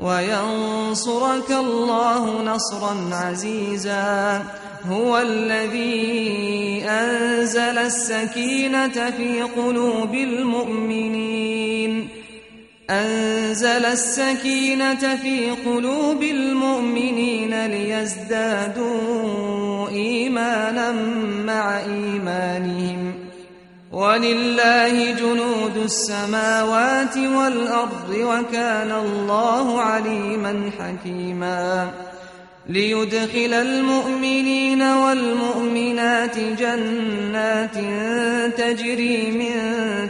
وينصرك الله نصرا عزيزا. هو الذي أنزل السكينة في قلوب المؤمنين. أنزل السكينة في قلوب المؤمنين ليزدادوا إيمانا مع إيمانهم. ولله جنود السماوات والأرض وكان الله عليما حكيما ليدخل المؤمنين والمؤمنات جنات تجري من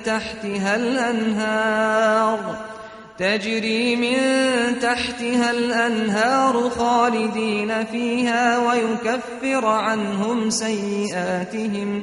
تحتها الأنهار تجري من تحتها الأنهار خالدين فيها ويكفر عنهم سيئاتهم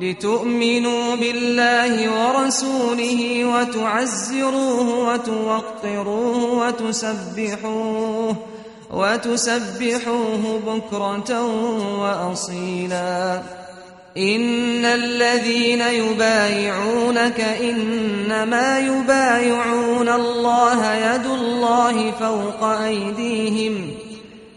لتؤمنوا بالله ورسوله وتعزروه وتوقروه وتسبحوه وتسبحوه بكرة وأصيلا. إن الذين يبايعونك إنما يبايعون الله يد الله فوق أيديهم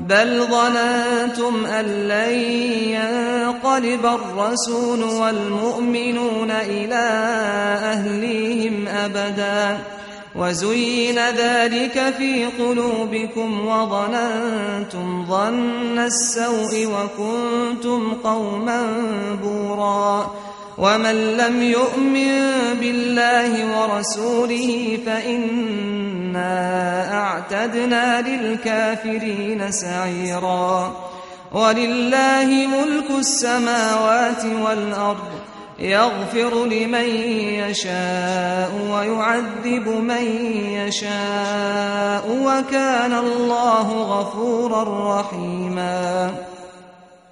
بل ظننتم أن لن ينقلب الرسول والمؤمنون إلى أهليهم أبدا. وزين ذلك في قلوبكم وظننتم ظن السوء وكنتم قوما بورا. ومن لم يؤمن بالله ورسوله فإنا أعتدنا للكافرين سعيرا. ولله ملك السماوات والأرض، يغفر لمن يشاء ويعذب من يشاء، وكان الله غفورا رحيما.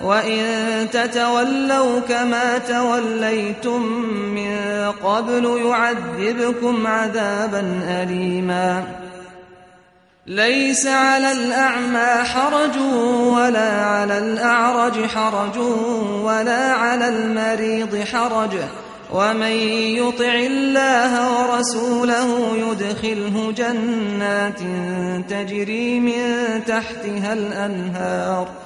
وإن تتولوا كما توليتم من قبل يعذبكم عذابا أليما ليس على الأعمى حرج ولا على الأعرج حرج ولا على المريض حرج ومن يطع الله ورسوله يدخله جنات تجري من تحتها الأنهار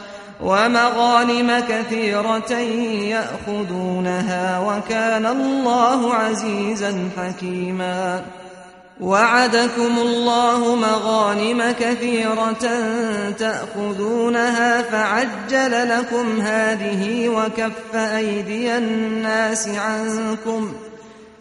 ومغانم كثيرة يأخذونها وكان الله عزيزا حكيما. وعدكم الله مغانم كثيرة تأخذونها فعجل لكم هذه وكف أيدي الناس عنكم وعدكم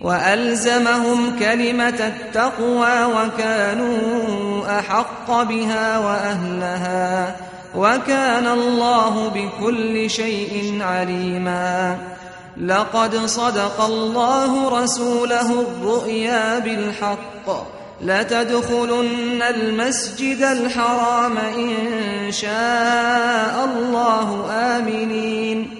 وألزمهم كلمة التقوى وكانوا أحق بها وأهلها وكان الله بكل شيء عليما لقد صدق الله رسوله الرؤيا بالحق لتدخلن المسجد الحرام إن شاء الله آمنين